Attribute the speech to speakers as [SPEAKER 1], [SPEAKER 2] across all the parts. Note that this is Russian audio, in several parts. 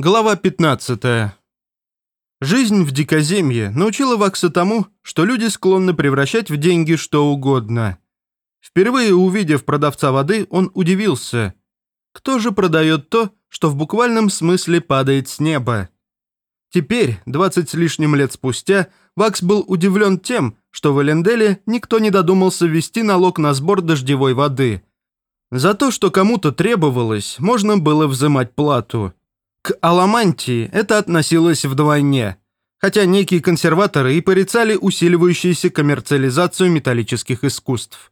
[SPEAKER 1] Глава 15. Жизнь в дикоземье научила Вакса тому, что люди склонны превращать в деньги что угодно. Впервые увидев продавца воды, он удивился. Кто же продает то, что в буквальном смысле падает с неба? Теперь, 20 с лишним лет спустя, Вакс был удивлен тем, что в Эленделе никто не додумался ввести налог на сбор дождевой воды. За то, что кому-то требовалось, можно было взимать плату – к аламантии это относилось вдвойне, хотя некие консерваторы и порицали усиливающуюся коммерциализацию металлических искусств.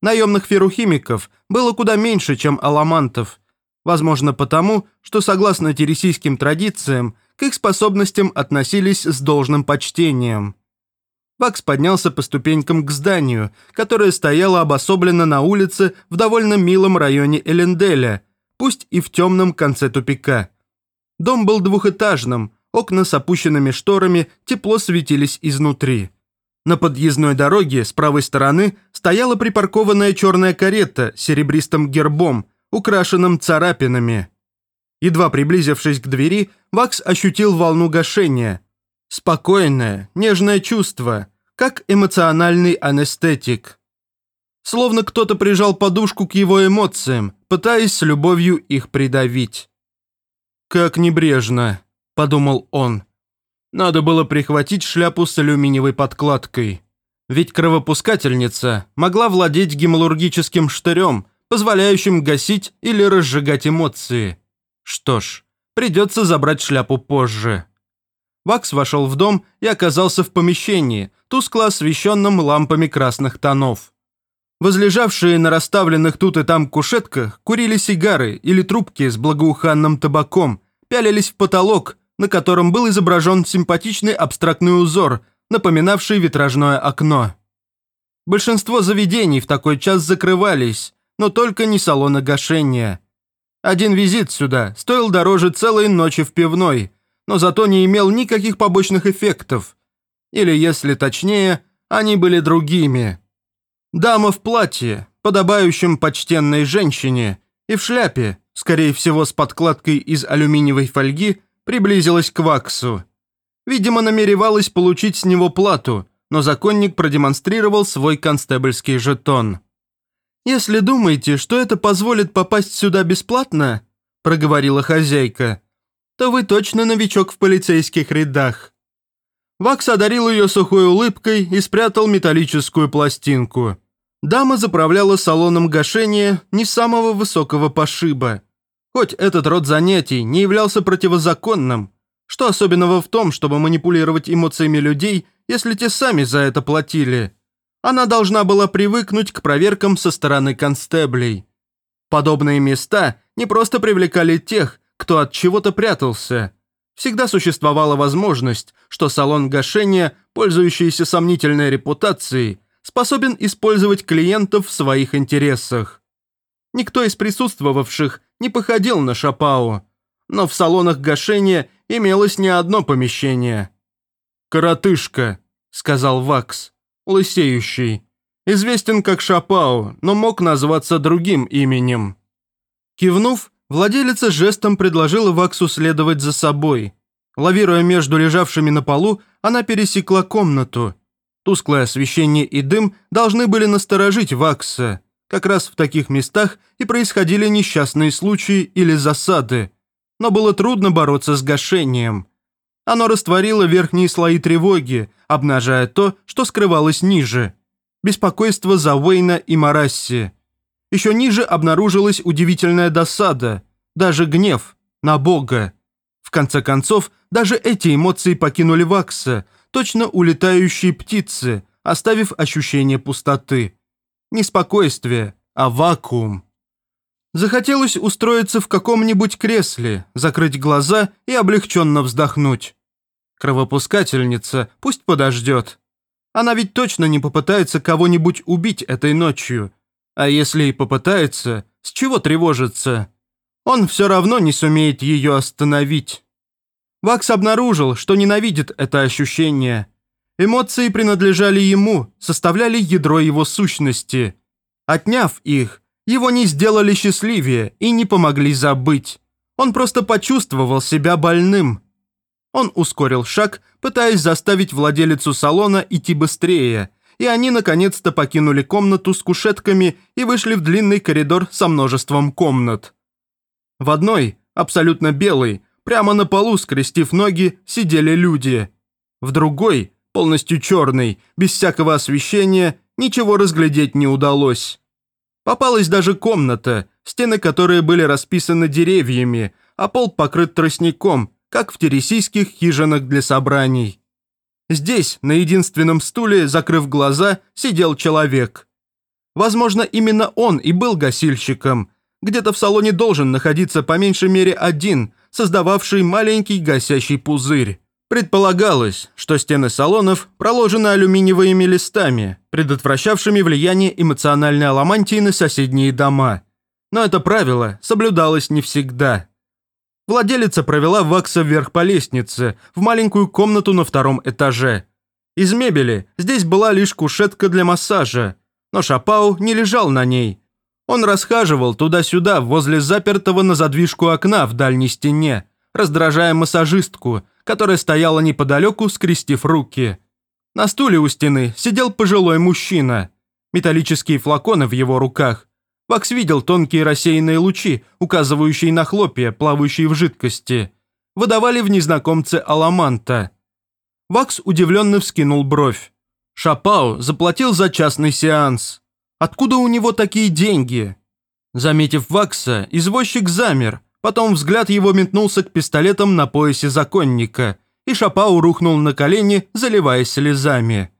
[SPEAKER 1] Наемных ферухимиков было куда меньше, чем аламантов, возможно потому, что согласно тересийским традициям к их способностям относились с должным почтением. Вакс поднялся по ступенькам к зданию, которое стояло обособленно на улице в довольно милом районе Эленделя, пусть и в темном конце тупика – Дом был двухэтажным, окна с опущенными шторами тепло светились изнутри. На подъездной дороге с правой стороны стояла припаркованная черная карета с серебристым гербом, украшенным царапинами. Едва приблизившись к двери, Вакс ощутил волну гашения. Спокойное, нежное чувство, как эмоциональный анестетик. Словно кто-то прижал подушку к его эмоциям, пытаясь с любовью их придавить. «Как небрежно», – подумал он. Надо было прихватить шляпу с алюминиевой подкладкой. Ведь кровопускательница могла владеть гемалургическим штырем, позволяющим гасить или разжигать эмоции. Что ж, придется забрать шляпу позже. Вакс вошел в дом и оказался в помещении, тускло освещенном лампами красных тонов. Возлежавшие на расставленных тут и там кушетках курили сигары или трубки с благоуханным табаком, пялились в потолок, на котором был изображен симпатичный абстрактный узор, напоминавший витражное окно. Большинство заведений в такой час закрывались, но только не салоны гашения. Один визит сюда стоил дороже целой ночи в пивной, но зато не имел никаких побочных эффектов. Или, если точнее, они были другими. Дама в платье, подобающем почтенной женщине, и в шляпе, скорее всего с подкладкой из алюминиевой фольги, приблизилась к Ваксу. Видимо, намеревалась получить с него плату, но законник продемонстрировал свой констебльский жетон. «Если думаете, что это позволит попасть сюда бесплатно», – проговорила хозяйка, – «то вы точно новичок в полицейских рядах». Вакс одарил ее сухой улыбкой и спрятал металлическую пластинку. Дама заправляла салоном гашения не самого высокого пошиба. Хоть этот род занятий не являлся противозаконным, что особенного в том, чтобы манипулировать эмоциями людей, если те сами за это платили? Она должна была привыкнуть к проверкам со стороны констеблей. Подобные места не просто привлекали тех, кто от чего-то прятался – всегда существовала возможность, что салон гашения, пользующийся сомнительной репутацией, способен использовать клиентов в своих интересах. Никто из присутствовавших не походил на Шапао, но в салонах гашения имелось не одно помещение. «Коротышка», — сказал Вакс, лысеющий. Известен как Шапао, но мог назваться другим именем. Кивнув, Владелица жестом предложила Ваксу следовать за собой. Лавируя между лежавшими на полу, она пересекла комнату. Тусклое освещение и дым должны были насторожить Вакса. Как раз в таких местах и происходили несчастные случаи или засады. Но было трудно бороться с гашением. Оно растворило верхние слои тревоги, обнажая то, что скрывалось ниже. Беспокойство за Уэйна и Марасси. Еще ниже обнаружилась удивительная досада, даже гнев на Бога. В конце концов, даже эти эмоции покинули Вакса, точно улетающие птицы, оставив ощущение пустоты. Не спокойствие, а вакуум. Захотелось устроиться в каком-нибудь кресле, закрыть глаза и облегченно вздохнуть. Кровопускательница пусть подождет. Она ведь точно не попытается кого-нибудь убить этой ночью, а если и попытается, с чего тревожиться? Он все равно не сумеет ее остановить. Вакс обнаружил, что ненавидит это ощущение. Эмоции принадлежали ему, составляли ядро его сущности. Отняв их, его не сделали счастливее и не помогли забыть. Он просто почувствовал себя больным. Он ускорил шаг, пытаясь заставить владелицу салона идти быстрее, и они наконец-то покинули комнату с кушетками и вышли в длинный коридор со множеством комнат. В одной, абсолютно белой, прямо на полу, скрестив ноги, сидели люди. В другой, полностью черной, без всякого освещения, ничего разглядеть не удалось. Попалась даже комната, стены которой были расписаны деревьями, а пол покрыт тростником, как в тересийских хижинах для собраний. Здесь, на единственном стуле, закрыв глаза, сидел человек. Возможно, именно он и был гасильщиком. Где-то в салоне должен находиться по меньшей мере один, создававший маленький гасящий пузырь. Предполагалось, что стены салонов проложены алюминиевыми листами, предотвращавшими влияние эмоциональной аламантии на соседние дома. Но это правило соблюдалось не всегда. Владелица провела Вакса вверх по лестнице, в маленькую комнату на втором этаже. Из мебели здесь была лишь кушетка для массажа, но Шапау не лежал на ней. Он расхаживал туда-сюда возле запертого на задвижку окна в дальней стене, раздражая массажистку, которая стояла неподалеку, скрестив руки. На стуле у стены сидел пожилой мужчина. Металлические флаконы в его руках Вакс видел тонкие рассеянные лучи, указывающие на хлопья, плавающие в жидкости. Выдавали в незнакомце Аламанта. Вакс удивленно вскинул бровь. Шапау заплатил за частный сеанс. Откуда у него такие деньги? Заметив Вакса, извозчик замер, потом взгляд его метнулся к пистолетам на поясе законника, и Шапау рухнул на колени, заливаясь слезами.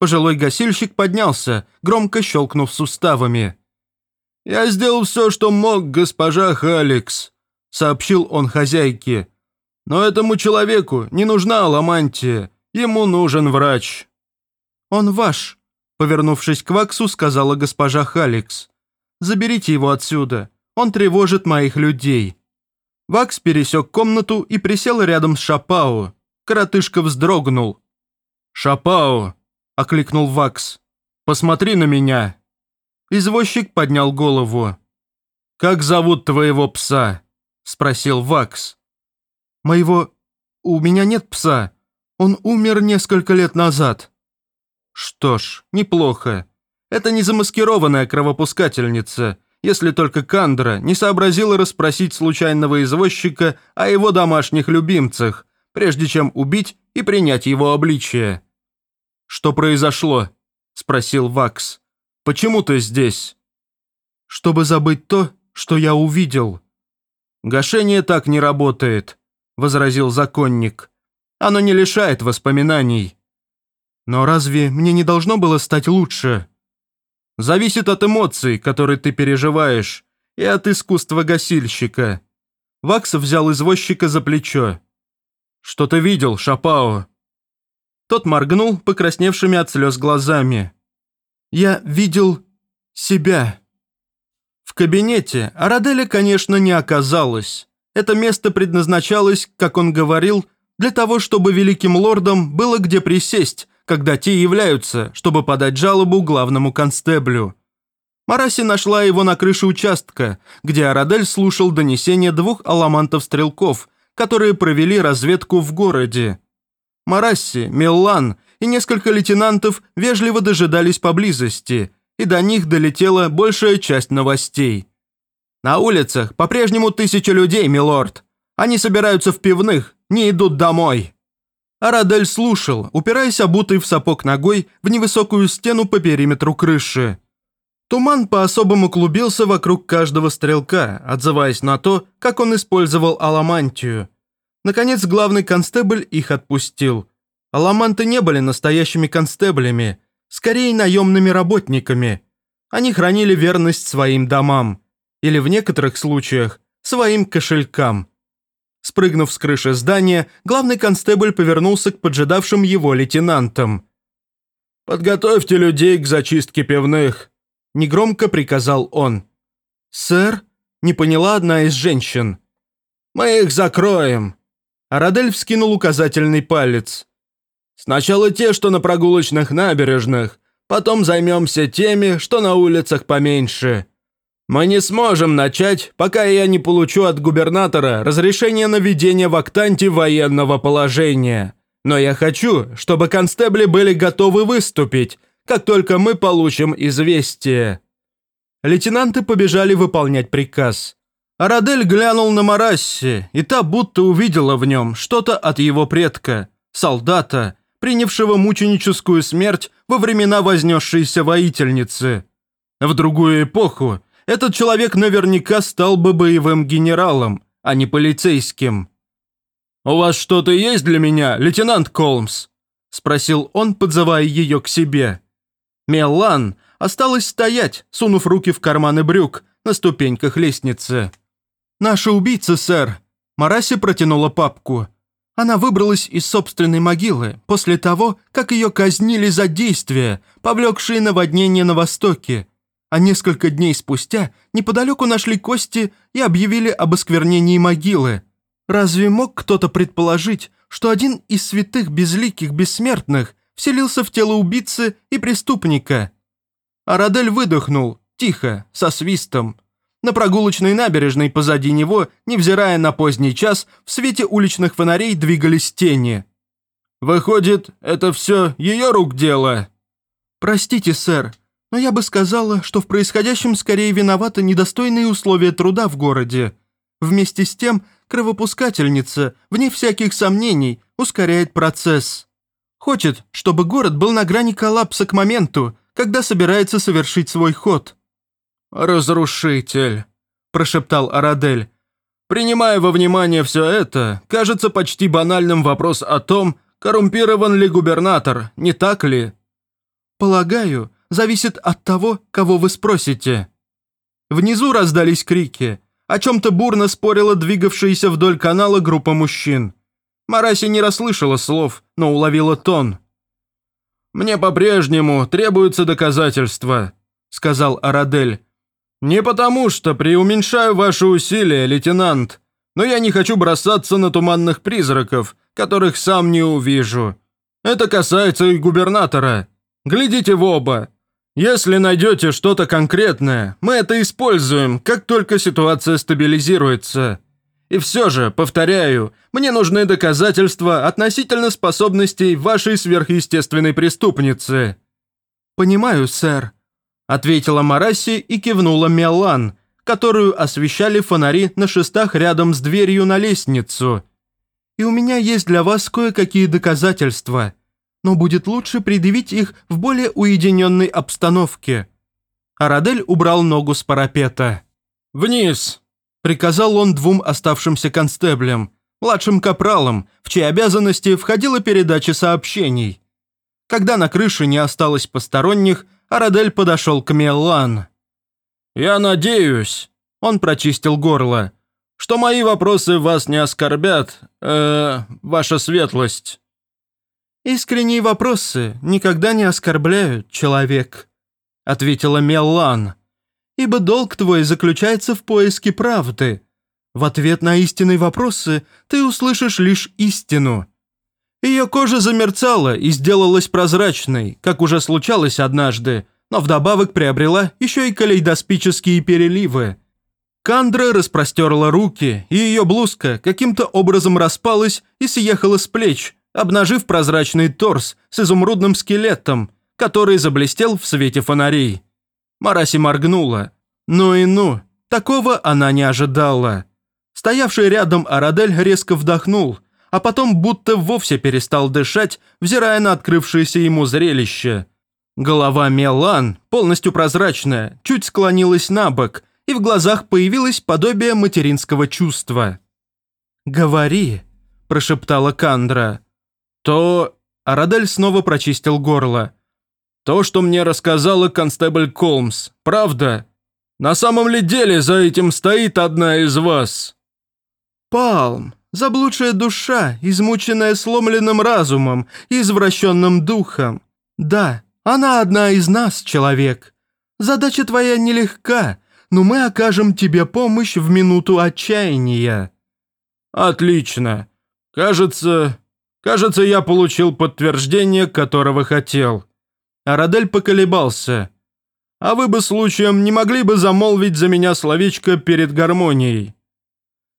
[SPEAKER 1] Пожилой гасильщик поднялся, громко щелкнув суставами. «Я сделал все, что мог, госпожа Халикс», — сообщил он хозяйке. «Но этому человеку не нужна ламантия, ему нужен врач». «Он ваш», — повернувшись к Ваксу, сказала госпожа Халикс. «Заберите его отсюда, он тревожит моих людей». Вакс пересек комнату и присел рядом с Шапао. Коротышка вздрогнул. «Шапао!» – окликнул Вакс. «Посмотри на меня!» Извозчик поднял голову. «Как зовут твоего пса?» – спросил Вакс. «Моего... У меня нет пса. Он умер несколько лет назад». «Что ж, неплохо. Это не замаскированная кровопускательница, если только Кандра не сообразила расспросить случайного извозчика о его домашних любимцах, прежде чем убить и принять его обличие». «Что произошло?» – спросил Вакс. Почему ты здесь?» «Чтобы забыть то, что я увидел». «Гашение так не работает», – возразил законник. «Оно не лишает воспоминаний». «Но разве мне не должно было стать лучше?» «Зависит от эмоций, которые ты переживаешь, и от искусства гасильщика». Вакс взял извозчика за плечо. «Что ты видел, Шапао?» Тот моргнул покрасневшими от слез глазами. Я видел себя. В кабинете Араделя, конечно, не оказалось. Это место предназначалось, как он говорил, для того, чтобы великим лордам было где присесть, когда те являются, чтобы подать жалобу главному констеблю. Мараси нашла его на крыше участка, где Арадель слушал донесения двух аламантов-стрелков, которые провели разведку в городе. Марасси, Миллан и несколько лейтенантов вежливо дожидались поблизости, и до них долетела большая часть новостей. «На улицах по-прежнему тысяча людей, милорд. Они собираются в пивных, не идут домой». Арадель слушал, упираясь обутый в сапог ногой в невысокую стену по периметру крыши. Туман по-особому клубился вокруг каждого стрелка, отзываясь на то, как он использовал аламантию. Наконец главный констебль их отпустил – Аламанты не были настоящими констеблями, скорее наемными работниками. Они хранили верность своим домам, или в некоторых случаях своим кошелькам. Спрыгнув с крыши здания, главный констебль повернулся к поджидавшим его лейтенантам. «Подготовьте людей к зачистке пивных», – негромко приказал он. «Сэр?» – не поняла одна из женщин. «Мы их закроем». Арадель вскинул указательный палец. Сначала те, что на прогулочных набережных, потом займемся теми, что на улицах поменьше. Мы не сможем начать, пока я не получу от губернатора разрешение на введение в Актанте военного положения. Но я хочу, чтобы констебли были готовы выступить, как только мы получим известие». Лейтенанты побежали выполнять приказ. Арадель глянул на Марасси, и та будто увидела в нем что-то от его предка, солдата, принявшего мученическую смерть во времена вознесшейся воительницы. В другую эпоху этот человек наверняка стал бы боевым генералом, а не полицейским. «У вас что-то есть для меня, лейтенант Колмс?» – спросил он, подзывая ее к себе. Меллан осталась стоять, сунув руки в карманы брюк на ступеньках лестницы. «Наша убийца, сэр!» Мараси протянула папку. Она выбралась из собственной могилы после того, как ее казнили за действия, повлекшие наводнение на Востоке, а несколько дней спустя неподалеку нашли кости и объявили об осквернении могилы. Разве мог кто-то предположить, что один из святых безликих бессмертных вселился в тело убийцы и преступника? Арадель выдохнул, тихо, со свистом. На прогулочной набережной позади него, невзирая на поздний час, в свете уличных фонарей двигались тени. «Выходит, это все ее рук дело?» «Простите, сэр, но я бы сказала, что в происходящем скорее виноваты недостойные условия труда в городе. Вместе с тем, кровопускательница, вне всяких сомнений, ускоряет процесс. Хочет, чтобы город был на грани коллапса к моменту, когда собирается совершить свой ход». «Разрушитель», – прошептал Арадель. «Принимая во внимание все это, кажется почти банальным вопрос о том, коррумпирован ли губернатор, не так ли?» «Полагаю, зависит от того, кого вы спросите». Внизу раздались крики. О чем-то бурно спорила двигавшаяся вдоль канала группа мужчин. Мараси не расслышала слов, но уловила тон. «Мне по-прежнему требуются доказательства», — сказал Арадель. «Не потому, что преуменьшаю ваши усилия, лейтенант, но я не хочу бросаться на туманных призраков, которых сам не увижу. Это касается и губернатора. Глядите в оба. Если найдете что-то конкретное, мы это используем, как только ситуация стабилизируется. И все же, повторяю, мне нужны доказательства относительно способностей вашей сверхъестественной преступницы». «Понимаю, сэр», – ответила Мараси и кивнула Мелан, которую освещали фонари на шестах рядом с дверью на лестницу. «И у меня есть для вас кое-какие доказательства» но будет лучше предъявить их в более уединенной обстановке». Арадель убрал ногу с парапета. «Вниз!» – приказал он двум оставшимся констеблям, младшим капралам, в чьи обязанности входила передача сообщений. Когда на крыше не осталось посторонних, Арадель подошел к Меллан. «Я надеюсь», – он прочистил горло, – «что мои вопросы вас не оскорбят, э, ваша светлость». «Искренние вопросы никогда не оскорбляют, человек», — ответила Меллан. «Ибо долг твой заключается в поиске правды. В ответ на истинные вопросы ты услышишь лишь истину». Ее кожа замерцала и сделалась прозрачной, как уже случалось однажды, но вдобавок приобрела еще и калейдоспические переливы. Кандра распростерла руки, и ее блузка каким-то образом распалась и съехала с плеч, обнажив прозрачный торс с изумрудным скелетом, который заблестел в свете фонарей. Мараси моргнула. Ну и ну, такого она не ожидала. Стоявший рядом Арадель резко вдохнул, а потом будто вовсе перестал дышать, взирая на открывшееся ему зрелище. Голова Мелан, полностью прозрачная, чуть склонилась на бок, и в глазах появилось подобие материнского чувства. «Говори», – прошептала Кандра то...» Арадель снова прочистил горло. «То, что мне рассказала констебль Колмс, правда? На самом ли деле за этим стоит одна из вас?» «Палм, заблудшая душа, измученная сломленным разумом извращенным духом. Да, она одна из нас, человек. Задача твоя нелегка, но мы окажем тебе помощь в минуту отчаяния». «Отлично. Кажется, Кажется, я получил подтверждение, которого хотел. Арадель поколебался. А вы бы случаем не могли бы замолвить за меня словечко перед гармонией?»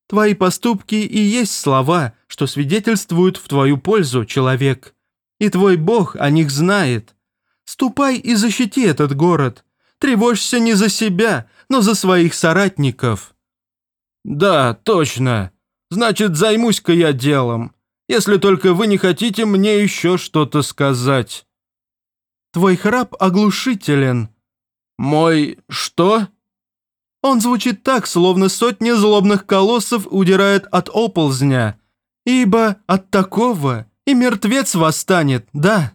[SPEAKER 2] «Твои поступки и есть слова, что свидетельствуют в твою пользу, человек. И твой Бог о них знает. Ступай и защити этот город. Тревожься не за себя, но за своих соратников».
[SPEAKER 1] «Да, точно. Значит, займусь-ка я делом. Если только вы не хотите мне еще что-то сказать».
[SPEAKER 2] «Твой храп оглушителен».
[SPEAKER 1] «Мой что?»
[SPEAKER 2] Он звучит так, словно сотни злобных колоссов удирает от оползня. Ибо от такого и мертвец восстанет, да?»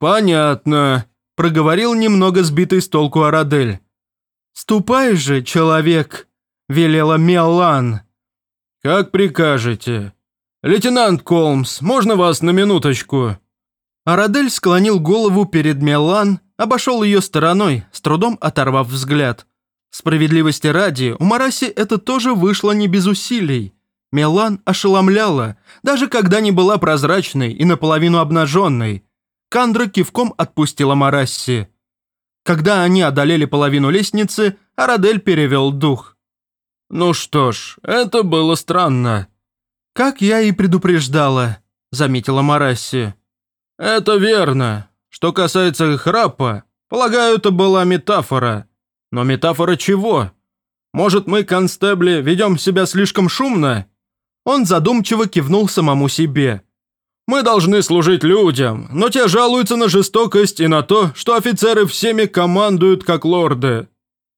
[SPEAKER 1] «Понятно», — проговорил немного сбитый с толку Арадель.
[SPEAKER 2] «Ступай же, человек», — велела Мелан.
[SPEAKER 1] «Как прикажете. Лейтенант Колмс, можно вас на минуточку?»
[SPEAKER 2] Арадель склонил голову перед Мелан, обошел ее стороной, с трудом оторвав взгляд. Справедливости ради, у Мараси это тоже вышло не без усилий. Мелан ошеломляла, даже когда не была прозрачной и наполовину обнаженной. Кандра кивком отпустила Марасси. Когда они одолели половину лестницы, Арадель перевел дух.
[SPEAKER 1] «Ну что ж, это было странно».
[SPEAKER 2] «Как я и предупреждала», — заметила Марасси.
[SPEAKER 1] «Это верно. Что касается храпа, полагаю, это была метафора. Но метафора чего? Может, мы, констебли, ведем себя слишком шумно?» Он задумчиво кивнул самому себе. «Мы должны служить людям, но те жалуются на жестокость и на то, что офицеры всеми командуют как лорды.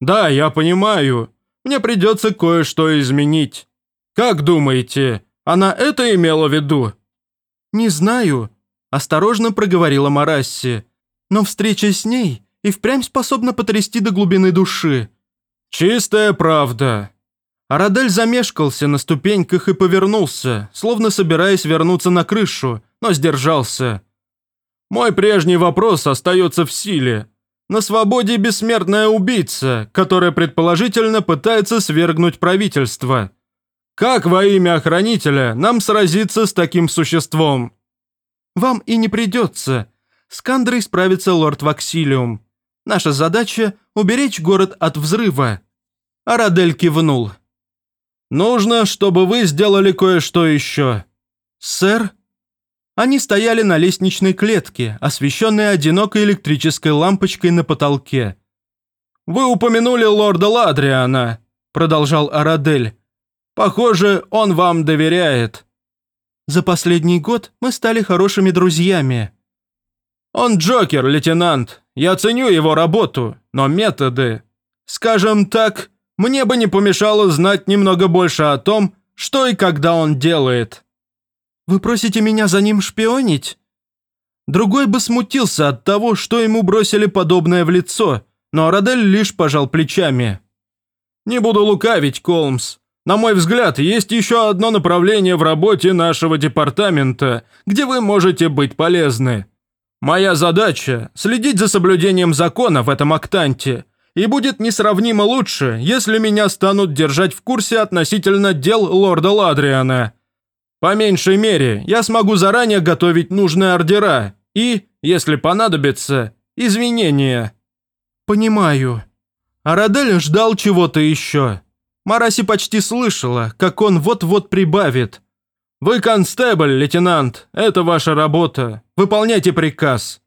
[SPEAKER 1] Да, я понимаю, мне придется кое-что изменить. Как думаете, она это имела в виду?»
[SPEAKER 2] «Не знаю», – осторожно проговорила Марасси. «Но встреча с ней и впрямь способна потрясти до глубины души».
[SPEAKER 1] «Чистая правда».
[SPEAKER 2] Арадель замешкался на ступеньках и повернулся, словно собираясь вернуться на крышу, но сдержался.
[SPEAKER 1] «Мой прежний вопрос остается в силе. На свободе бессмертная убийца, которая предположительно пытается свергнуть правительство. Как во имя охранителя нам сразиться с таким существом?
[SPEAKER 2] Вам и не придется. С Кандрой справится лорд Ваксилиум. Наша задача – уберечь город от взрыва. Арадель кивнул.
[SPEAKER 1] Нужно, чтобы вы сделали кое-что еще.
[SPEAKER 2] Сэр? Они стояли на лестничной клетке, освещенной одинокой электрической лампочкой на потолке.
[SPEAKER 1] «Вы упомянули лорда Ладриана», – продолжал Арадель. «Похоже, он вам доверяет».
[SPEAKER 2] «За последний год мы стали хорошими друзьями».
[SPEAKER 1] «Он Джокер, лейтенант. Я ценю его работу, но методы... Скажем так, мне бы не помешало знать немного больше о том, что и когда он делает».
[SPEAKER 2] Вы просите меня за ним шпионить?» Другой бы смутился от того, что ему бросили подобное в лицо, но Арадель лишь пожал плечами.
[SPEAKER 1] «Не буду лукавить, Колмс. На мой взгляд, есть еще одно направление в работе нашего департамента, где вы можете быть полезны. Моя задача – следить за соблюдением закона в этом актанте, и будет несравнимо лучше, если меня станут держать в курсе относительно дел лорда Ладриана». По меньшей мере, я смогу заранее готовить нужные ордера и, если понадобится, извинения».
[SPEAKER 2] «Понимаю». Арадель ждал чего-то еще. Мараси почти слышала, как он вот-вот прибавит.
[SPEAKER 1] «Вы констебль, лейтенант, это ваша работа. Выполняйте приказ».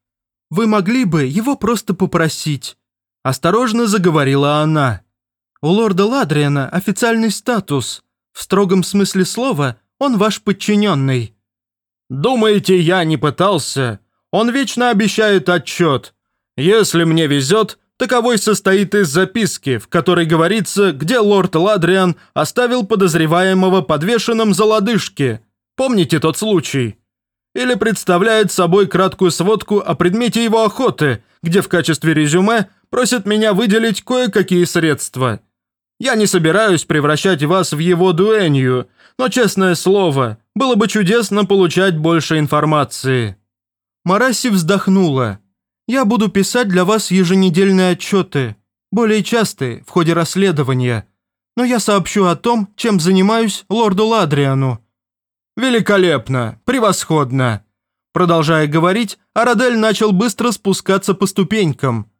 [SPEAKER 2] «Вы могли бы его просто попросить», – осторожно заговорила она. «У лорда Ладриана официальный статус. В строгом смысле слова – он ваш подчиненный».
[SPEAKER 1] «Думаете, я не пытался? Он вечно обещает отчет. Если мне везет, таковой состоит из записки, в которой говорится, где лорд Ладриан оставил подозреваемого подвешенным за лодыжки. Помните тот случай?» Или представляет собой краткую сводку о предмете его охоты, где в качестве резюме просит меня выделить кое-какие средства. Я не собираюсь превращать вас в его дуэнью, но, честное слово, было бы чудесно получать больше информации».
[SPEAKER 2] Мараси вздохнула. «Я буду писать для вас еженедельные отчеты, более частые, в ходе расследования. Но я сообщу о том, чем занимаюсь лорду Ладриану».
[SPEAKER 1] «Великолепно! Превосходно!» Продолжая говорить, Арадель начал быстро спускаться по ступенькам.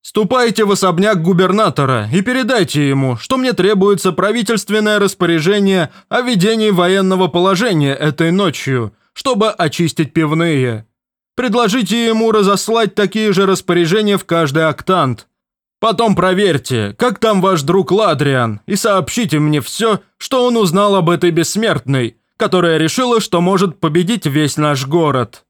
[SPEAKER 1] «Ступайте в особняк губернатора и передайте ему, что мне требуется правительственное распоряжение о ведении военного положения этой ночью, чтобы очистить пивные. Предложите ему разослать такие же распоряжения в каждый октант. Потом проверьте, как там ваш друг Ладриан, и сообщите мне все, что он узнал об этой бессмертной, которая решила, что может победить весь наш город».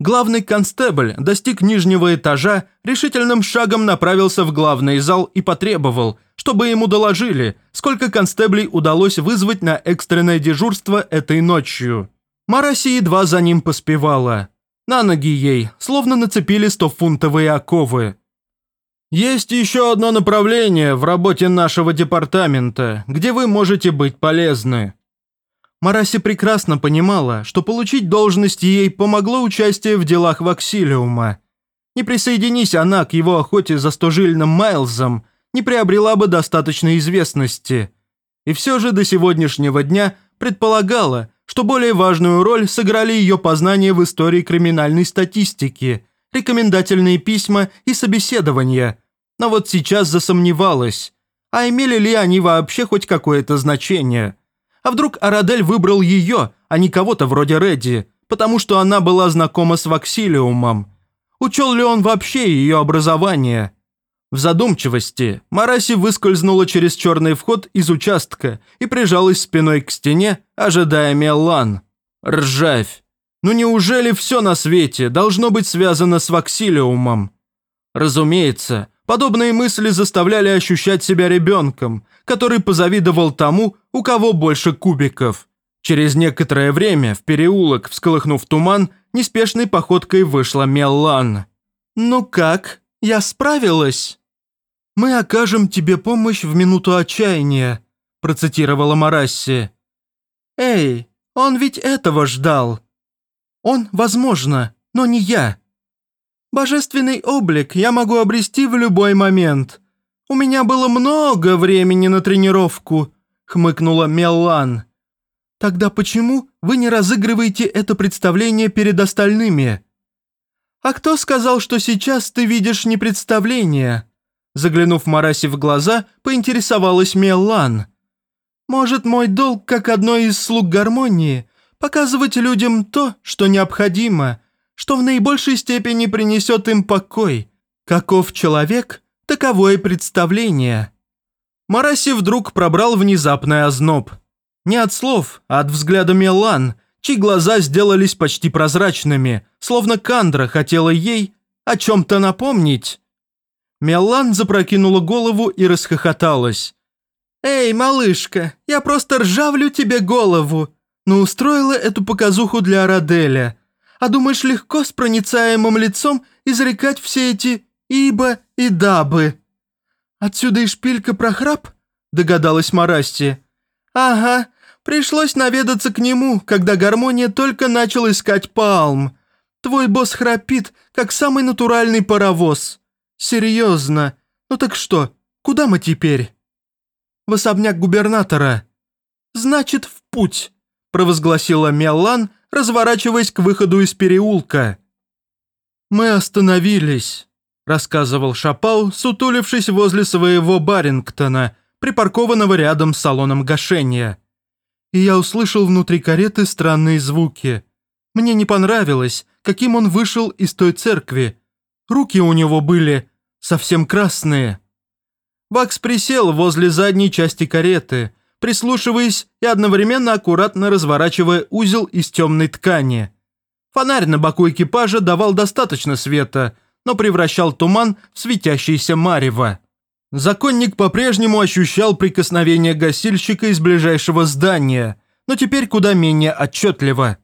[SPEAKER 2] Главный констебль достиг нижнего этажа, решительным шагом направился в главный зал и потребовал, чтобы ему доложили, сколько констеблей удалось вызвать на экстренное дежурство этой ночью. Мараси едва за ним поспевала. На ноги ей, словно нацепили стофунтовые оковы.
[SPEAKER 1] «Есть еще одно направление в работе нашего департамента, где вы можете быть полезны»,
[SPEAKER 2] Мараси прекрасно понимала, что получить должность ей помогло участие в делах Ваксилиума. Не присоединись она к его охоте за стожильным Майлзом, не приобрела бы достаточной известности. И все же до сегодняшнего дня предполагала, что более важную роль сыграли ее познания в истории криминальной статистики, рекомендательные письма и собеседования. Но вот сейчас засомневалась, а имели ли они вообще хоть какое-то значение – а вдруг Арадель выбрал ее, а не кого-то вроде Редди, потому что она была знакома с Ваксилиумом? Учел ли он вообще ее образование? В задумчивости Мараси выскользнула через черный вход из участка и прижалась спиной к стене, ожидая Меллан. Ржавь. Ну неужели все на свете должно быть связано с Ваксилиумом? Разумеется, подобные мысли заставляли ощущать себя ребенком, который позавидовал тому, у кого больше кубиков. Через некоторое время в переулок, всколыхнув туман, неспешной походкой вышла Меллан. «Ну как, я справилась?» «Мы окажем тебе помощь в минуту отчаяния», процитировала Марасси. «Эй, он ведь этого ждал». «Он, возможно, но не я». «Божественный облик я могу обрести в любой момент. У меня было много времени на тренировку», хмыкнула Меллан. «Тогда почему вы не разыгрываете это представление перед остальными?» «А кто сказал, что сейчас ты видишь не представление?» Заглянув Мараси в глаза, поинтересовалась Меллан. «Может, мой долг, как одной из слуг гармонии, показывать людям то, что необходимо, что в наибольшей степени принесет им покой. Каков человек, таковое представление». Мараси вдруг пробрал внезапный озноб. Не от слов, а от взгляда Мелан, чьи глаза сделались почти прозрачными, словно Кандра хотела ей о чем-то напомнить. Мелан запрокинула голову и расхохоталась. «Эй, малышка, я просто ржавлю тебе голову. Но устроила эту показуху для Араделя. А думаешь, легко с проницаемым лицом изрекать все эти «ибо» и «дабы»?» «Отсюда и шпилька про храп?» – догадалась Марасти. «Ага, пришлось наведаться к нему, когда гармония только начал искать палм. Твой босс храпит, как самый натуральный паровоз. Серьезно. Ну так что, куда мы теперь?» «В особняк губернатора». «Значит, в путь», – провозгласила Меллан, разворачиваясь к выходу из переулка. «Мы остановились» рассказывал Шапау, сутулившись возле своего Барингтона, припаркованного рядом с салоном гашения. И я услышал внутри кареты странные звуки. Мне не понравилось, каким он вышел из той церкви. Руки у него были совсем красные. Вакс присел возле задней части кареты, прислушиваясь и одновременно аккуратно разворачивая узел из темной ткани. Фонарь на боку экипажа давал достаточно света – но превращал туман в светящийся марево. Законник по-прежнему ощущал прикосновение гасильщика из ближайшего здания, но теперь куда менее отчетливо.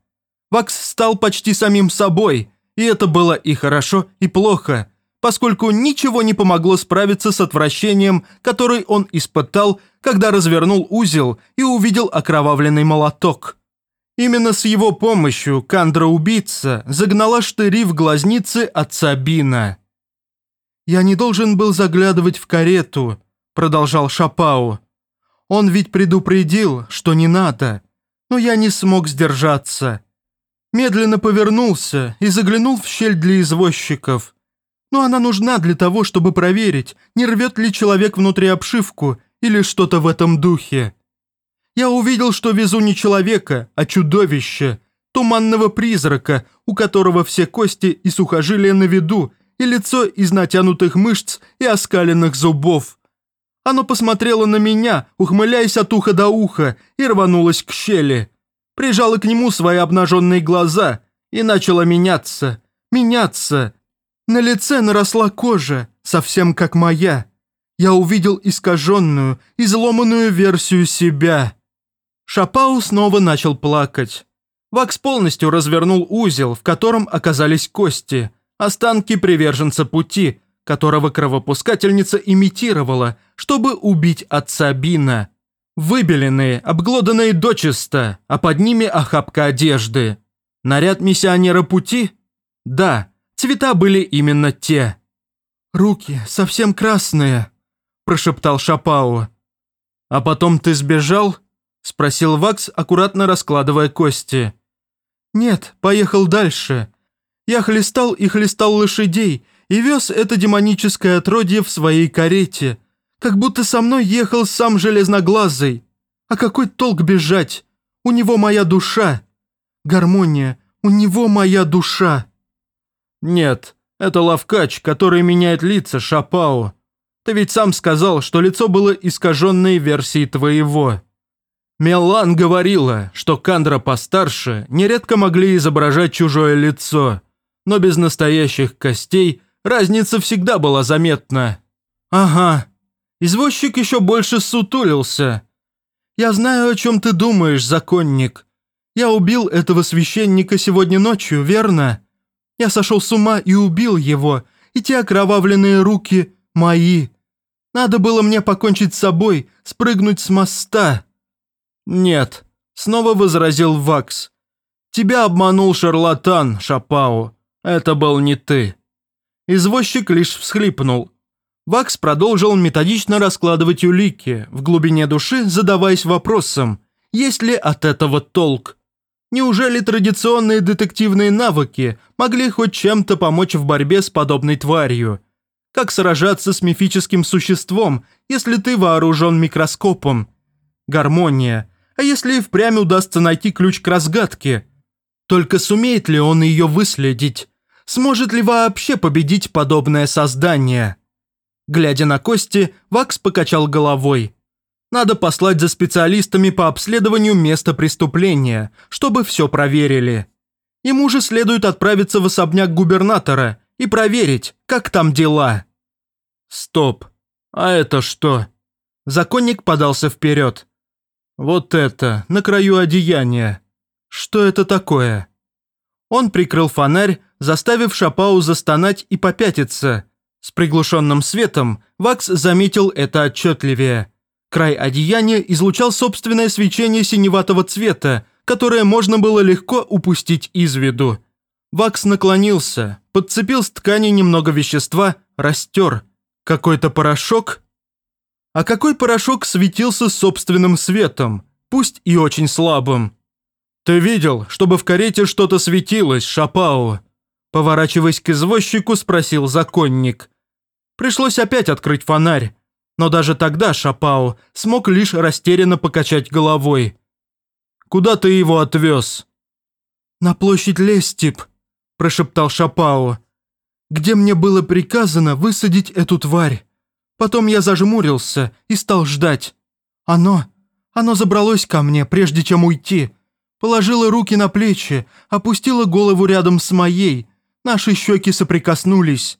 [SPEAKER 2] Вакс стал почти самим собой, и это было и хорошо, и плохо, поскольку ничего не помогло справиться с отвращением, который он испытал, когда развернул узел и увидел окровавленный молоток. Именно с его помощью Кандра-убийца загнала штыри в глазницы отца Бина. «Я не должен был заглядывать в карету», – продолжал Шапау. «Он ведь предупредил, что не надо, но я не смог сдержаться. Медленно повернулся и заглянул в щель для извозчиков. Но она нужна для того, чтобы проверить, не рвет ли человек внутри обшивку или что-то в этом духе. Я увидел, что везу не человека, а чудовище, туманного призрака, у которого все кости и сухожилия на виду, и лицо из натянутых мышц и оскаленных зубов. Оно посмотрело на меня, ухмыляясь от уха до уха, и рванулось к щели. Прижало к нему свои обнаженные глаза и начало меняться, меняться. На лице наросла кожа, совсем как моя. Я увидел искаженную, изломанную версию себя. Шапау снова начал плакать. Вакс полностью развернул узел, в котором оказались кости, останки приверженца пути, которого кровопускательница имитировала, чтобы убить отца Бина. Выбеленные, обглоданные дочисто, а под ними охапка одежды. Наряд миссионера пути? Да, цвета были именно те. «Руки совсем красные», – прошептал Шапао. «А потом ты сбежал?» – спросил Вакс, аккуратно раскладывая кости. «Нет, поехал дальше. Я хлестал и хлестал лошадей и вез это демоническое отродье в своей карете, как будто со мной ехал сам Железноглазый. А какой толк бежать? У него моя душа. Гармония, у него моя душа». «Нет, это лавкач, который меняет лица, Шапао. Ты ведь сам сказал, что лицо было искаженной версией твоего». Мелан говорила, что Кандра постарше нередко могли изображать чужое лицо, но без настоящих костей разница всегда была заметна. «Ага». Извозчик еще больше сутулился. «Я знаю, о чем ты думаешь, законник. Я убил этого священника сегодня ночью, верно? Я сошел с ума и убил его, и те окровавленные руки мои. Надо было мне покончить с собой, спрыгнуть с моста». «Нет», — снова возразил Вакс. «Тебя обманул шарлатан, Шапау. Это был не ты». Извозчик лишь всхлипнул. Вакс продолжил методично раскладывать улики, в глубине души задаваясь вопросом, есть ли от этого толк. Неужели традиционные детективные навыки могли хоть чем-то помочь в борьбе с подобной тварью? Как сражаться с мифическим существом, если ты вооружен микроскопом? Гармония. А если и впрямь удастся найти ключ к разгадке? Только сумеет ли он ее выследить? Сможет ли вообще победить подобное создание? Глядя на кости, Вакс покачал головой. Надо послать за специалистами по обследованию места преступления, чтобы все проверили. Ему же следует отправиться в особняк губернатора и проверить, как там дела. Стоп. А это что? Законник подался вперед. Вот это, на краю одеяния. Что это такое? Он прикрыл фонарь, заставив Шапау застонать и попятиться. С приглушенным светом Вакс заметил это отчетливее. Край одеяния излучал собственное свечение синеватого цвета, которое можно было легко упустить из виду. Вакс наклонился, подцепил с ткани немного вещества, растер. Какой-то порошок а какой порошок светился собственным светом, пусть и очень слабым. «Ты видел, чтобы в карете что-то светилось, Шапао?» Поворачиваясь к извозчику, спросил законник. Пришлось опять открыть фонарь, но даже тогда Шапао смог лишь растерянно покачать головой. «Куда ты его отвез?» «На площадь Лестип», – прошептал Шапао, «где мне было приказано высадить эту тварь. Потом я зажмурился и стал ждать. Оно, оно забралось ко мне, прежде чем уйти. Положило руки на плечи, опустило голову рядом с моей. Наши щеки соприкоснулись.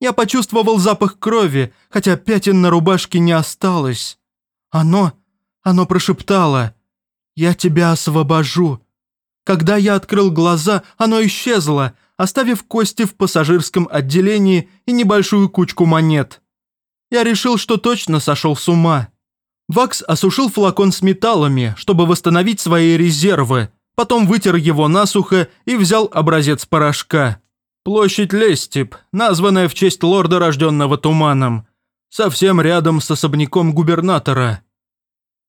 [SPEAKER 2] Я почувствовал запах крови, хотя пятен на рубашке не осталось. Оно, оно прошептало «Я тебя освобожу». Когда я открыл глаза, оно исчезло, оставив кости в пассажирском отделении и небольшую кучку монет. Я решил, что точно сошел с ума. Вакс осушил флакон с металлами, чтобы восстановить свои резервы, потом вытер его насухо и взял образец порошка. Площадь Лестип, названная в честь лорда, рожденного туманом, совсем рядом с особняком губернатора.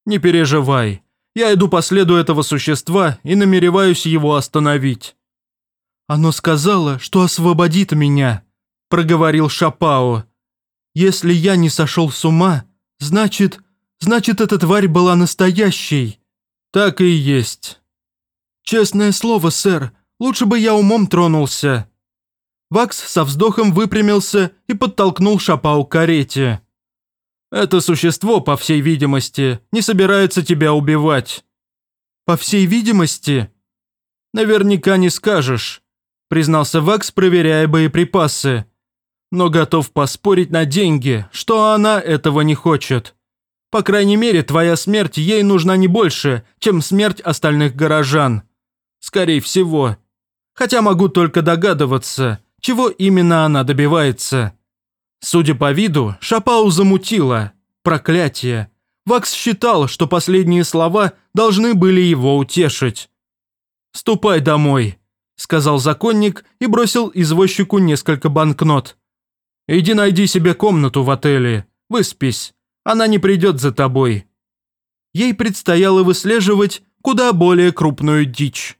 [SPEAKER 2] Не переживай, я иду по следу этого существа и намереваюсь его остановить. Оно сказала, что освободит меня. – проговорил Шапао. «Если я не сошел с ума, значит, значит, эта тварь была настоящей». «Так и есть». «Честное слово, сэр, лучше бы я умом тронулся». Вакс со вздохом выпрямился и подтолкнул Шапау к карете. «Это существо, по всей видимости, не собирается тебя убивать». «По всей видимости?» «Наверняка не скажешь», – признался Вакс, проверяя боеприпасы. «Но готов поспорить на деньги, что она этого не хочет. По крайней мере, твоя смерть ей нужна не больше, чем смерть остальных горожан. Скорее всего. Хотя могу только догадываться, чего именно она добивается. Судя по виду, Шапау замутила. Проклятие. Вакс считал, что последние слова должны были его утешить. «Ступай домой», – сказал законник и бросил извозчику несколько банкнот. «Иди найди себе комнату в отеле, выспись, она не придет за тобой». Ей предстояло выслеживать куда более крупную дичь.